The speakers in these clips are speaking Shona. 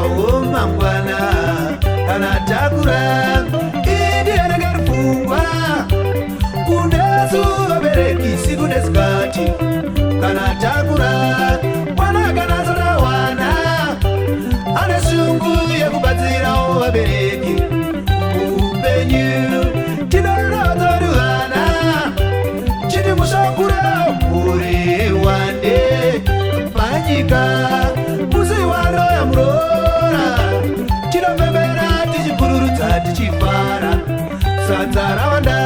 wawo mangwana kana takura indiaregari pfungwa kunda zuva berekisi kudeska around that.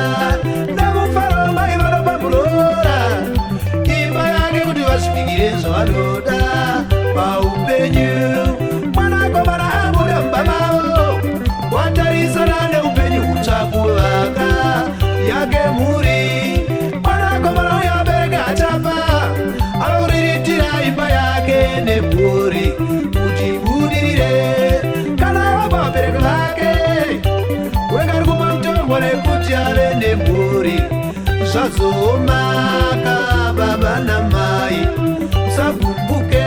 mbore kuti ave nemburi zvazoomaka baba namai usabumbuke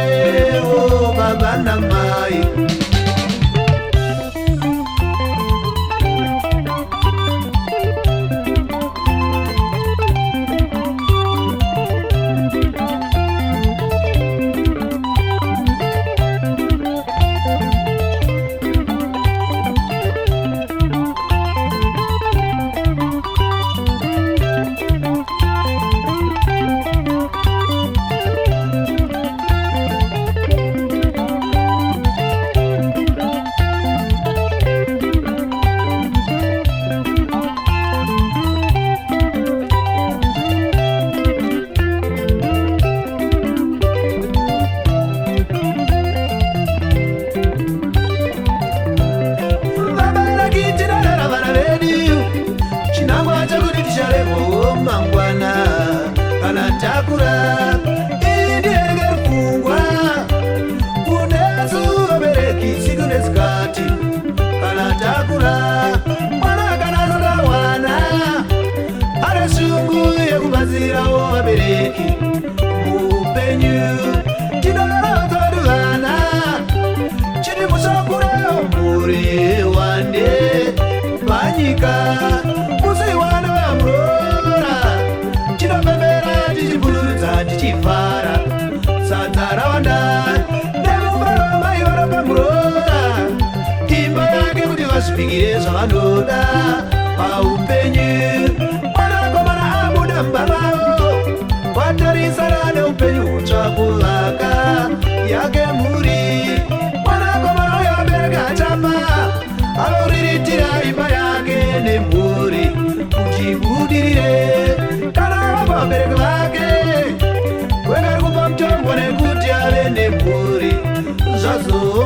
tichinopembera tichibuludza tichivhara sadza ravanda nemufaro wamai varopa murora imba yake kuti vazvipikire zvavanoda paupenyu vanavakomana abuda mba vavo vatarisana neupenyu hutsva kuvaka yake mhuri vanavakomana uyo vabereka atamba anoriritira imba yake nemhuri kuti budirire vabereki vake wekari kupa mutombo nekuti ave nemhuri zvazuva